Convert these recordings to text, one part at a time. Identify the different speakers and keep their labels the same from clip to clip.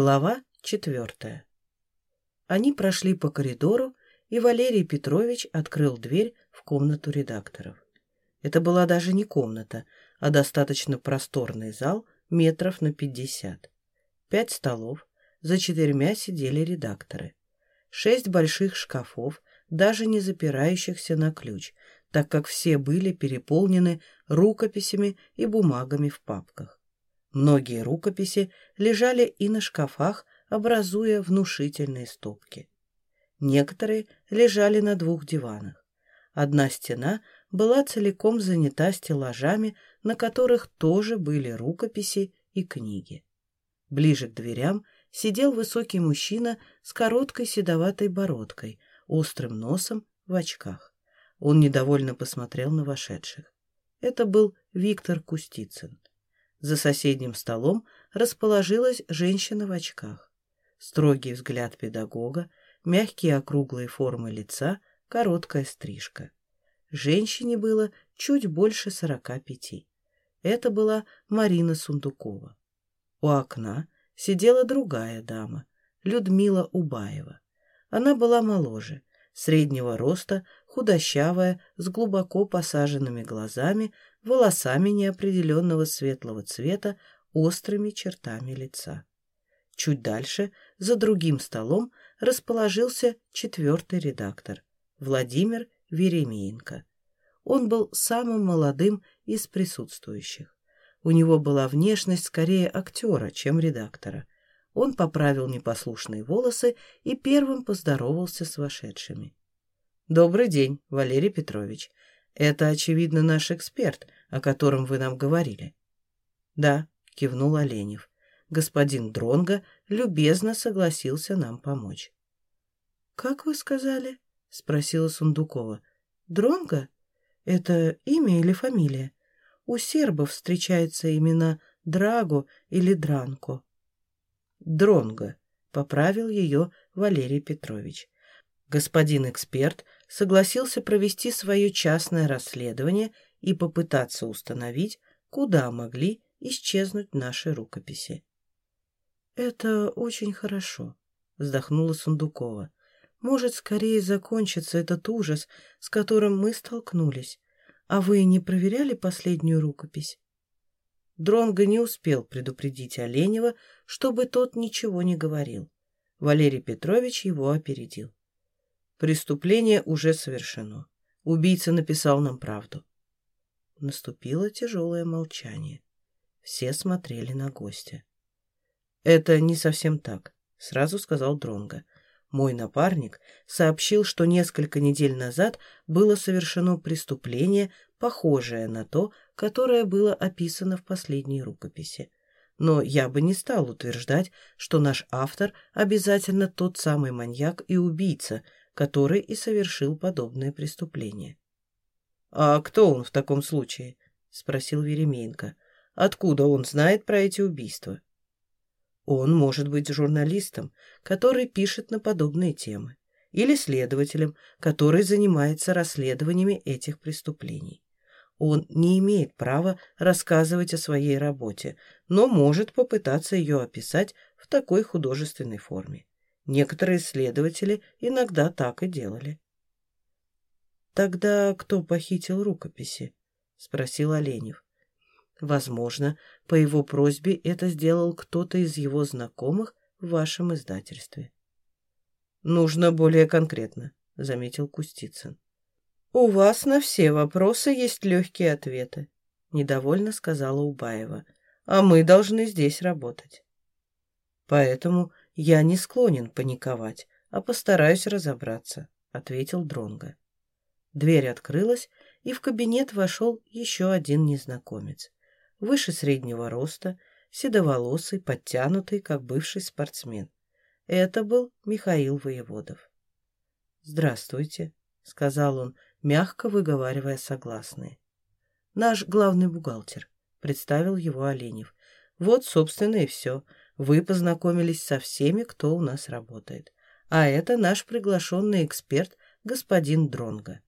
Speaker 1: Глава четвертая. Они прошли по коридору, и Валерий Петрович открыл дверь в комнату редакторов. Это была даже не комната, а достаточно просторный зал метров на пятьдесят. Пять столов, за четырьмя сидели редакторы. Шесть больших шкафов, даже не запирающихся на ключ, так как все были переполнены рукописями и бумагами в папках. Многие рукописи лежали и на шкафах, образуя внушительные стопки. Некоторые лежали на двух диванах. Одна стена была целиком занята стеллажами, на которых тоже были рукописи и книги. Ближе к дверям сидел высокий мужчина с короткой седоватой бородкой, острым носом в очках. Он недовольно посмотрел на вошедших. Это был Виктор Кустицын. За соседним столом расположилась женщина в очках. Строгий взгляд педагога, мягкие округлые формы лица, короткая стрижка. Женщине было чуть больше сорока пяти. Это была Марина Сундукова. У окна сидела другая дама, Людмила Убаева. Она была моложе, среднего роста, худощавая, с глубоко посаженными глазами, волосами неопределенного светлого цвета, острыми чертами лица. Чуть дальше, за другим столом, расположился четвертый редактор, Владимир Веремеенко. Он был самым молодым из присутствующих. У него была внешность скорее актера, чем редактора. Он поправил непослушные волосы и первым поздоровался с вошедшими. «Добрый день, Валерий Петрович. Это, очевидно, наш эксперт, о котором вы нам говорили». «Да», — кивнул Оленев. «Господин Дронга любезно согласился нам помочь». «Как вы сказали?» — спросила Сундукова. «Дронга? Это имя или фамилия? У сербов встречаются имена Драго или Дранко». «Дронго», — поправил ее Валерий Петрович. Господин эксперт согласился провести свое частное расследование и попытаться установить, куда могли исчезнуть наши рукописи. «Это очень хорошо», — вздохнула Сундукова. «Может, скорее закончится этот ужас, с которым мы столкнулись. А вы не проверяли последнюю рукопись?» Дронго не успел предупредить Оленева, чтобы тот ничего не говорил. Валерий Петрович его опередил. Преступление уже совершено. Убийца написал нам правду. Наступило тяжелое молчание. Все смотрели на гостя. «Это не совсем так», — сразу сказал Дронго. «Мой напарник сообщил, что несколько недель назад было совершено преступление, похожее на то, которое было описано в последней рукописи. Но я бы не стал утверждать, что наш автор обязательно тот самый маньяк и убийца, который и совершил подобное преступление. «А кто он в таком случае?» — спросил Веремеенко. «Откуда он знает про эти убийства?» Он может быть журналистом, который пишет на подобные темы, или следователем, который занимается расследованиями этих преступлений. Он не имеет права рассказывать о своей работе, но может попытаться ее описать в такой художественной форме. Некоторые исследователи иногда так и делали. «Тогда кто похитил рукописи?» — спросил Оленев. «Возможно, по его просьбе это сделал кто-то из его знакомых в вашем издательстве». «Нужно более конкретно», — заметил Кустицын. «У вас на все вопросы есть легкие ответы», — недовольно сказала Убаева. «А мы должны здесь работать». Поэтому «Я не склонен паниковать, а постараюсь разобраться», — ответил Дронго. Дверь открылась, и в кабинет вошел еще один незнакомец. Выше среднего роста, седоволосый, подтянутый, как бывший спортсмен. Это был Михаил Воеводов. «Здравствуйте», — сказал он, мягко выговаривая согласные. «Наш главный бухгалтер», — представил его Оленев. «Вот, собственно, и все. Вы познакомились со всеми, кто у нас работает. А это наш приглашенный эксперт, господин Дронга.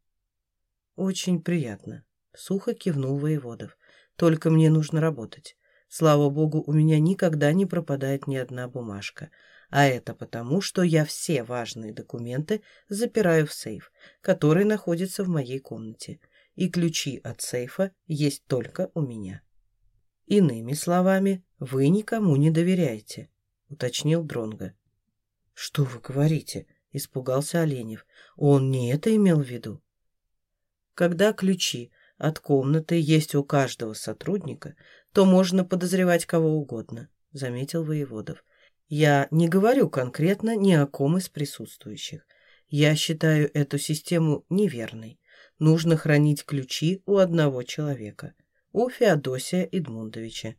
Speaker 1: Очень приятно. Сухо кивнул Воеводов. Только мне нужно работать. Слава богу, у меня никогда не пропадает ни одна бумажка. А это потому, что я все важные документы запираю в сейф, который находится в моей комнате. И ключи от сейфа есть только у меня. Иными словами, вы никому не доверяете, уточнил Дронга. Что вы говорите? испугался Оленев. Он не это имел в виду. Когда ключи от комнаты есть у каждого сотрудника, то можно подозревать кого угодно, заметил Воеводов. Я не говорю конкретно ни о ком из присутствующих. Я считаю эту систему неверной. Нужно хранить ключи у одного человека, у Феодосия Эдмундовича.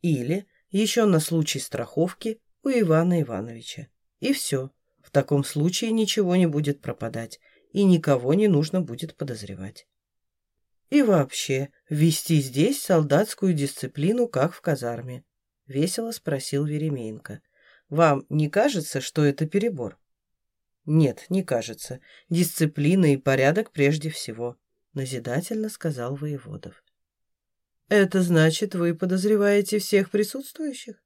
Speaker 1: Или, еще на случай страховки, у Ивана Ивановича. И все. В таком случае ничего не будет пропадать, и никого не нужно будет подозревать. И вообще, ввести здесь солдатскую дисциплину, как в казарме? Весело спросил Веремеенко. Вам не кажется, что это перебор? Нет, не кажется. Дисциплина и порядок прежде всего, назидательно сказал Воеводов. Это значит, вы подозреваете всех присутствующих?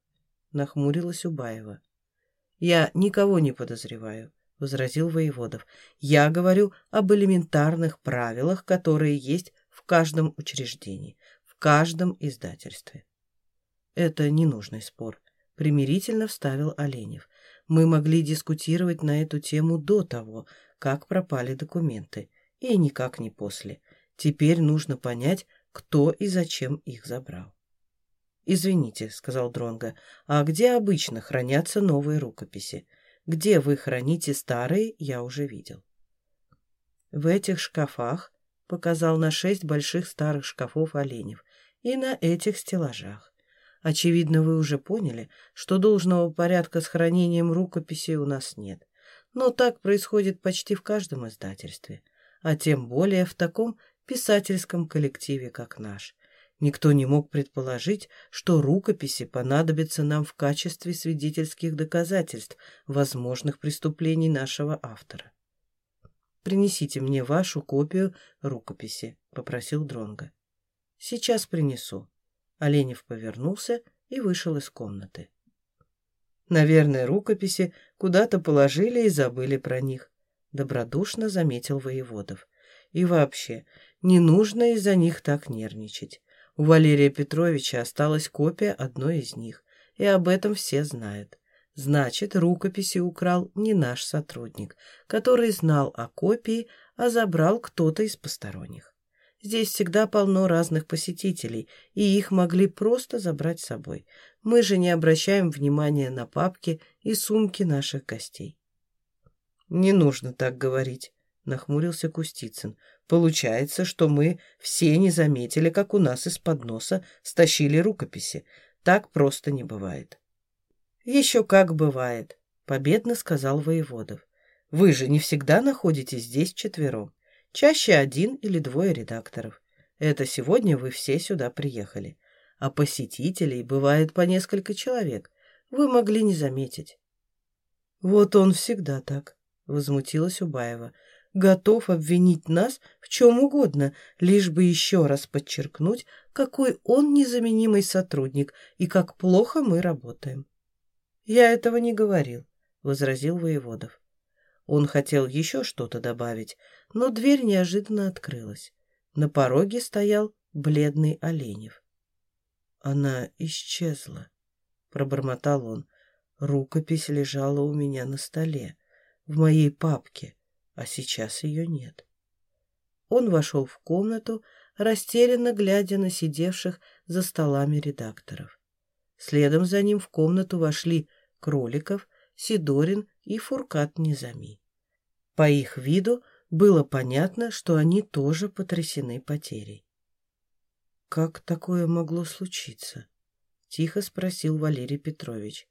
Speaker 1: Нахмурилась Убаева. Я никого не подозреваю. — возразил Воеводов. «Я говорю об элементарных правилах, которые есть в каждом учреждении, в каждом издательстве. Это ненужный спор, примирительно вставил Оленев. Мы могли дискутировать на эту тему до того, как пропали документы, и никак не после. Теперь нужно понять, кто и зачем их забрал. «Извините», — сказал Дронга, — «а где обычно хранятся новые рукописи? Где вы храните старые, я уже видел». В этих шкафах показал на шесть больших старых шкафов оленев, и на этих стеллажах. Очевидно, вы уже поняли, что должного порядка с хранением рукописей у нас нет. Но так происходит почти в каждом издательстве, а тем более в таком писательском коллективе, как наш. Никто не мог предположить, что рукописи понадобятся нам в качестве свидетельских доказательств возможных преступлений нашего автора. Принесите мне вашу копию рукописи, попросил Дронга. Сейчас принесу. Оленев повернулся и вышел из комнаты. Наверное, рукописи куда-то положили и забыли про них, добродушно заметил Воеводов. И вообще, не нужно из-за них так нервничать. У Валерия Петровича осталась копия одной из них, и об этом все знают. Значит, рукописи украл не наш сотрудник, который знал о копии, а забрал кто-то из посторонних. Здесь всегда полно разных посетителей, и их могли просто забрать с собой. Мы же не обращаем внимания на папки и сумки наших гостей. «Не нужно так говорить», — нахмурился Кустицын. «Получается, что мы все не заметили, как у нас из-под носа стащили рукописи. Так просто не бывает». «Еще как бывает», — победно сказал Воеводов. «Вы же не всегда находитесь здесь четвером. Чаще один или двое редакторов. Это сегодня вы все сюда приехали. А посетителей бывает по несколько человек. Вы могли не заметить». «Вот он всегда так», — возмутилась Убаева. «Готов обвинить нас в чем угодно, лишь бы еще раз подчеркнуть, какой он незаменимый сотрудник и как плохо мы работаем». «Я этого не говорил», — возразил Воеводов. Он хотел еще что-то добавить, но дверь неожиданно открылась. На пороге стоял бледный Оленев. «Она исчезла», — пробормотал он. «Рукопись лежала у меня на столе, в моей папке, а сейчас ее нет». Он вошел в комнату, растерянно глядя на сидевших за столами редакторов. Следом за ним в комнату вошли Кроликов, Сидорин и Фуркат Низами. По их виду было понятно, что они тоже потрясены потерей. «Как такое могло случиться?» — тихо спросил Валерий Петрович.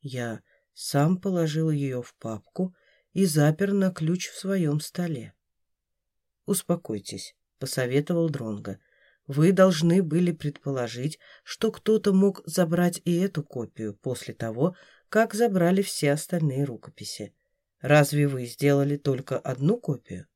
Speaker 1: «Я сам положил ее в папку и запер на ключ в своем столе». «Успокойтесь», — посоветовал Дронго. Вы должны были предположить, что кто-то мог забрать и эту копию после того, как забрали все остальные рукописи. Разве вы сделали только одну копию?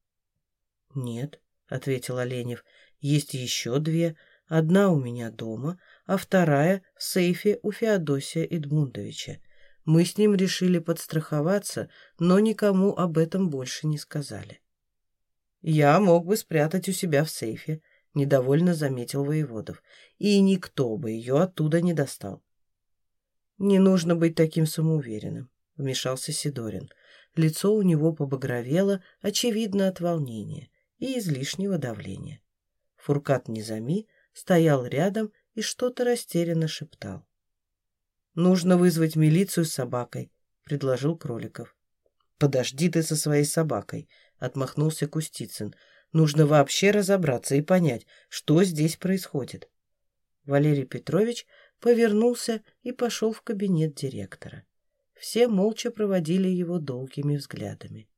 Speaker 1: Нет, ответил Оленев. Есть еще две. Одна у меня дома, а вторая в сейфе у Феодосия Эдмундовича. Мы с ним решили подстраховаться, но никому об этом больше не сказали. «Я мог бы спрятать у себя в сейфе», — недовольно заметил Воеводов, «и никто бы ее оттуда не достал». «Не нужно быть таким самоуверенным», — вмешался Сидорин. Лицо у него побагровело, очевидно, от волнения и излишнего давления. Фуркат Низами стоял рядом и что-то растерянно шептал. «Нужно вызвать милицию с собакой», — предложил Кроликов. «Подожди ты со своей собакой», — отмахнулся Кустицын. «Нужно вообще разобраться и понять, что здесь происходит». Валерий Петрович повернулся и пошел в кабинет директора. Все молча проводили его долгими взглядами.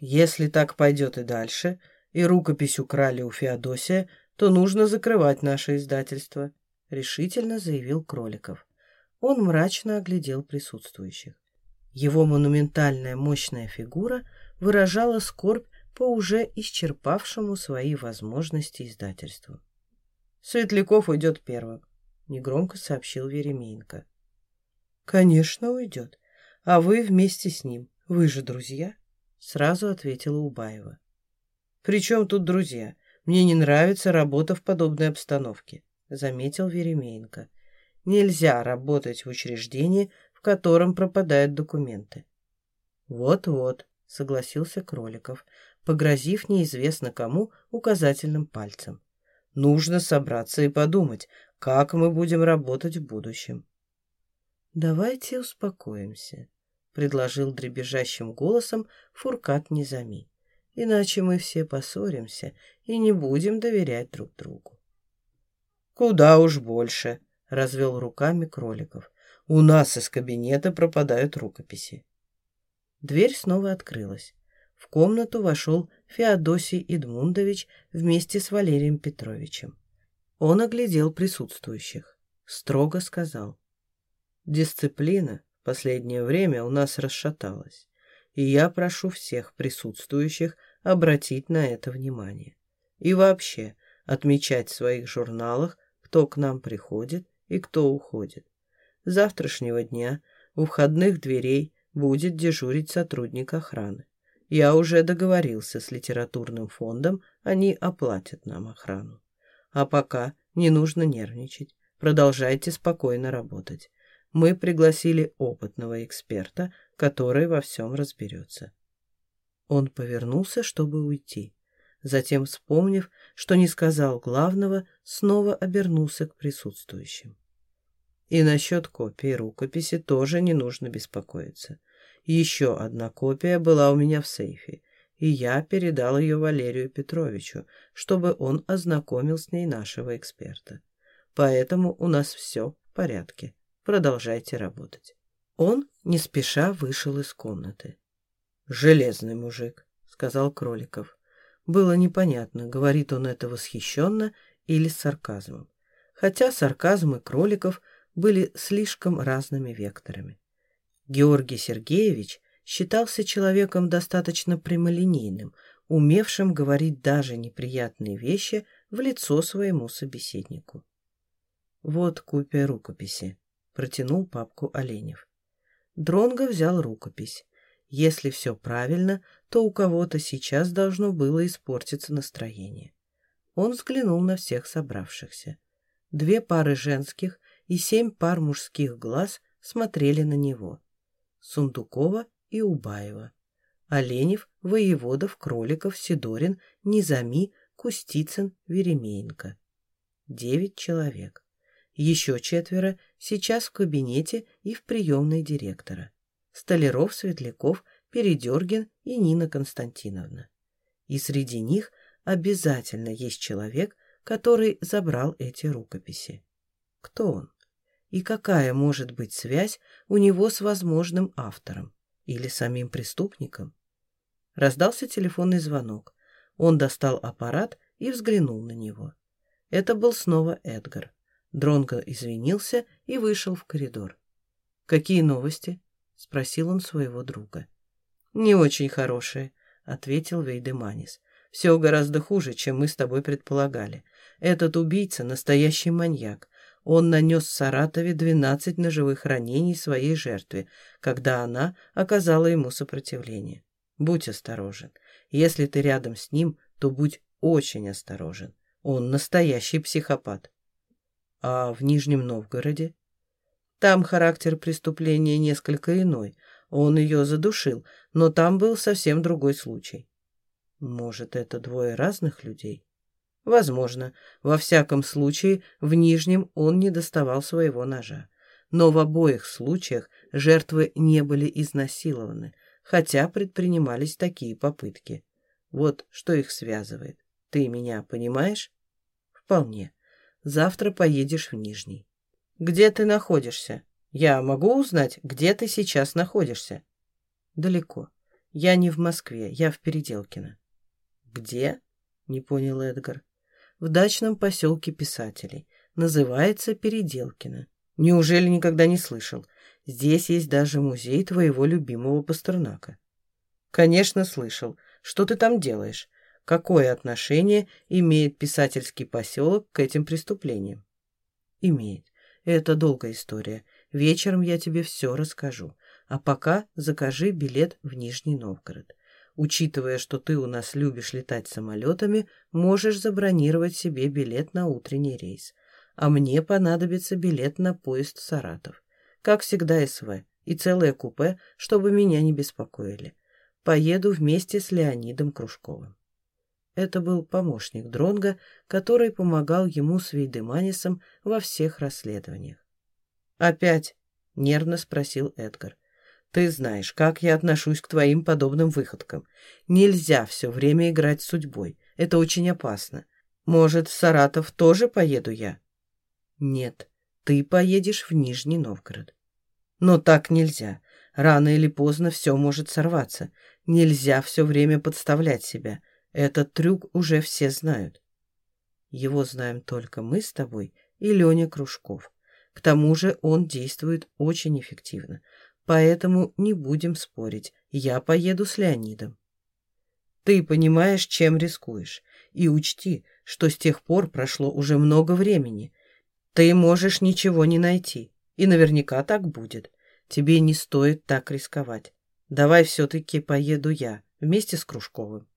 Speaker 1: «Если так пойдет и дальше, и рукопись украли у Феодосия, то нужно закрывать наше издательство», — решительно заявил Кроликов. Он мрачно оглядел присутствующих. Его монументальная мощная фигура выражала скорбь по уже исчерпавшему свои возможности издательству. «Светляков уйдет первым», — негромко сообщил Веремеенко. «Конечно, уйдет. А вы вместе с ним. Вы же друзья?» — сразу ответила Убаева. «При чем тут друзья? Мне не нравится работа в подобной обстановке», — заметил Веремеенко. «Нельзя работать в учреждении, в котором пропадают документы». «Вот-вот», — согласился Кроликов, погрозив неизвестно кому указательным пальцем. «Нужно собраться и подумать, как мы будем работать в будущем». «Давайте успокоимся», — предложил дребезжащим голосом Фуркат Низами иначе мы все поссоримся и не будем доверять друг другу. «Куда уж больше», — развел руками Кроликов. «У нас из кабинета пропадают рукописи». Дверь снова открылась. В комнату вошел Феодосий Идмундович вместе с Валерием Петровичем. Он оглядел присутствующих. Строго сказал. «Дисциплина в последнее время у нас расшаталась и я прошу всех присутствующих обратить на это внимание. И вообще отмечать в своих журналах, кто к нам приходит и кто уходит. С завтрашнего дня у входных дверей будет дежурить сотрудник охраны. Я уже договорился с литературным фондом, они оплатят нам охрану. А пока не нужно нервничать, продолжайте спокойно работать. Мы пригласили опытного эксперта, который во всем разберется. Он повернулся, чтобы уйти. Затем, вспомнив, что не сказал главного, снова обернулся к присутствующим. И насчет копии рукописи тоже не нужно беспокоиться. Еще одна копия была у меня в сейфе, и я передал ее Валерию Петровичу, чтобы он ознакомил с ней нашего эксперта. Поэтому у нас все в порядке. Продолжайте работать. Он не спеша вышел из комнаты. «Железный мужик», — сказал Кроликов. Было непонятно, говорит он это восхищенно или с сарказмом. Хотя сарказм и Кроликов были слишком разными векторами. Георгий Сергеевич считался человеком достаточно прямолинейным, умевшим говорить даже неприятные вещи в лицо своему собеседнику. «Вот копия рукописи», — протянул папку Оленев. Дронго взял рукопись. Если все правильно, то у кого-то сейчас должно было испортиться настроение. Он взглянул на всех собравшихся. Две пары женских и семь пар мужских глаз смотрели на него. Сундукова и Убаева. Оленев, Воеводов, Кроликов, Сидорин, Низами, Кустицын, Веремеенко. Девять человек. Еще четверо сейчас в кабинете и в приемной директора. Столяров, Светляков, Передергин и Нина Константиновна. И среди них обязательно есть человек, который забрал эти рукописи. Кто он? И какая может быть связь у него с возможным автором или самим преступником? Раздался телефонный звонок. Он достал аппарат и взглянул на него. Это был снова Эдгар. Дронго извинился и вышел в коридор. «Какие новости?» — спросил он своего друга. «Не очень хорошие», — ответил Вейдеманис. «Все гораздо хуже, чем мы с тобой предполагали. Этот убийца — настоящий маньяк. Он нанес в Саратове 12 ножевых ранений своей жертве, когда она оказала ему сопротивление. Будь осторожен. Если ты рядом с ним, то будь очень осторожен. Он настоящий психопат. А в Нижнем Новгороде? Там характер преступления несколько иной. Он ее задушил, но там был совсем другой случай. Может, это двое разных людей? Возможно. Во всяком случае, в Нижнем он не доставал своего ножа. Но в обоих случаях жертвы не были изнасилованы, хотя предпринимались такие попытки. Вот что их связывает. Ты меня понимаешь? Вполне. Завтра поедешь в Нижний. Где ты находишься? Я могу узнать, где ты сейчас находишься? Далеко. Я не в Москве, я в Переделкино. Где? Не понял Эдгар в дачном поселке писателей. Называется Переделкино. Неужели никогда не слышал? Здесь есть даже музей твоего любимого Пастернака. Конечно, слышал. Что ты там делаешь? Какое отношение имеет писательский поселок к этим преступлениям? Имеет. Это долгая история. Вечером я тебе все расскажу. А пока закажи билет в Нижний Новгород. Учитывая, что ты у нас любишь летать самолетами, можешь забронировать себе билет на утренний рейс. А мне понадобится билет на поезд в Саратов. Как всегда СВ. И целое купе, чтобы меня не беспокоили. Поеду вместе с Леонидом Кружковым. Это был помощник Дронга, который помогал ему с Вейдеманисом во всех расследованиях. «Опять?» — нервно спросил Эдгар. Ты знаешь, как я отношусь к твоим подобным выходкам. Нельзя все время играть с судьбой. Это очень опасно. Может, в Саратов тоже поеду я? Нет, ты поедешь в Нижний Новгород. Но так нельзя. Рано или поздно все может сорваться. Нельзя все время подставлять себя. Этот трюк уже все знают. Его знаем только мы с тобой и Леня Кружков. К тому же он действует очень эффективно. Поэтому не будем спорить. Я поеду с Леонидом. Ты понимаешь, чем рискуешь. И учти, что с тех пор прошло уже много времени. Ты можешь ничего не найти. И наверняка так будет. Тебе не стоит так рисковать. Давай все-таки поеду я, вместе с Кружковым.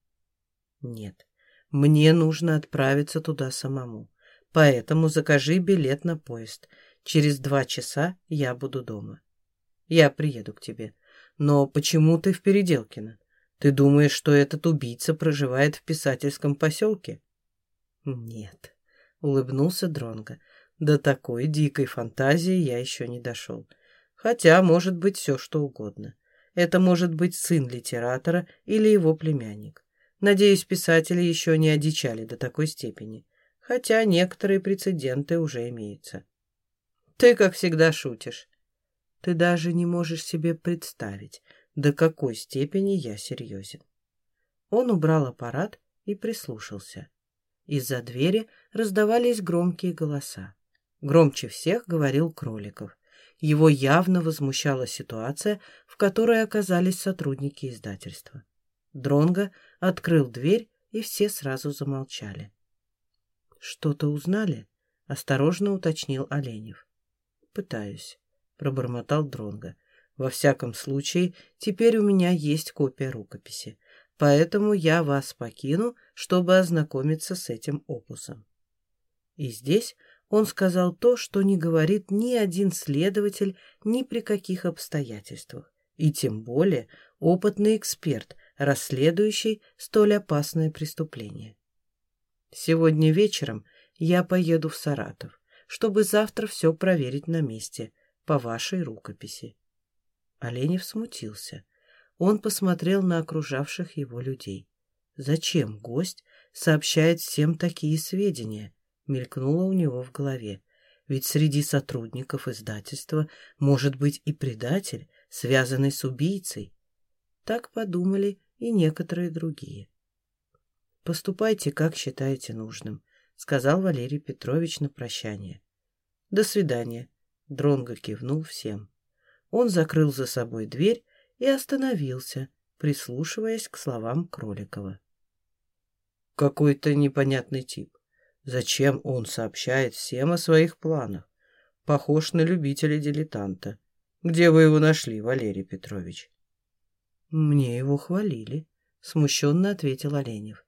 Speaker 1: Нет, мне нужно отправиться туда самому. Поэтому закажи билет на поезд. Через два часа я буду дома. Я приеду к тебе. Но почему ты в Переделкино? Ты думаешь, что этот убийца проживает в писательском поселке? Нет, улыбнулся Дронго. До такой дикой фантазии я еще не дошел. Хотя может быть все, что угодно. Это может быть сын литератора или его племянник. Надеюсь, писатели еще не одичали до такой степени. Хотя некоторые прецеденты уже имеются. Ты, как всегда, шутишь. Ты даже не можешь себе представить, до какой степени я серьезен. Он убрал аппарат и прислушался. Из-за двери раздавались громкие голоса. Громче всех говорил Кроликов. Его явно возмущала ситуация, в которой оказались сотрудники издательства. Дронго открыл дверь, и все сразу замолчали. «Что-то узнали?» — осторожно уточнил Оленев. «Пытаюсь пробормотал Дронго. Во всяком случае, теперь у меня есть копия рукописи, поэтому я вас покину, чтобы ознакомиться с этим опусом. И здесь он сказал то, что не говорит ни один следователь ни при каких обстоятельствах, и тем более опытный эксперт, расследующий столь опасное преступление. Сегодня вечером я поеду в Саратов, чтобы завтра все проверить на месте, по вашей рукописи. Оленев смутился. Он посмотрел на окружавших его людей. Зачем гость сообщает всем такие сведения? Мелькнуло у него в голове. Ведь среди сотрудников издательства может быть и предатель, связанный с убийцей. Так подумали и некоторые другие. «Поступайте, как считаете нужным», — сказал Валерий Петрович на прощание. «До свидания», Дронго кивнул всем. Он закрыл за собой дверь и остановился, прислушиваясь к словам Кроликова. Какой-то непонятный тип. Зачем он сообщает всем о своих планах? похож на любителя-дилетанта. Где вы его нашли, Валерий Петрович?» «Мне его хвалили», — смущенно ответил Оленев.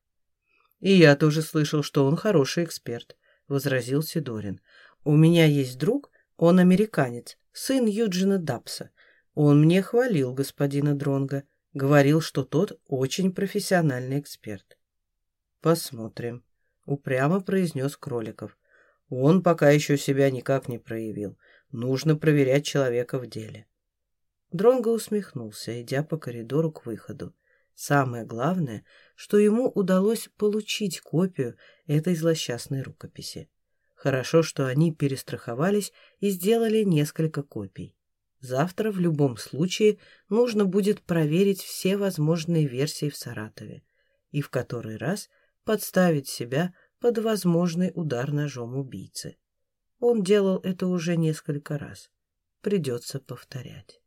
Speaker 1: «И я тоже слышал, что он хороший эксперт», — возразил Сидорин. «У меня есть друг, он американец, сын Юджина Дапса. Он мне хвалил господина Дронга, говорил, что тот очень профессиональный эксперт». «Посмотрим», — упрямо произнес Кроликов. «Он пока еще себя никак не проявил. Нужно проверять человека в деле». Дронго усмехнулся, идя по коридору к выходу. Самое главное, что ему удалось получить копию этой злосчастной рукописи. Хорошо, что они перестраховались и сделали несколько копий. Завтра в любом случае нужно будет проверить все возможные версии в Саратове и в который раз подставить себя под возможный удар ножом убийцы. Он делал это уже несколько раз. Придется повторять.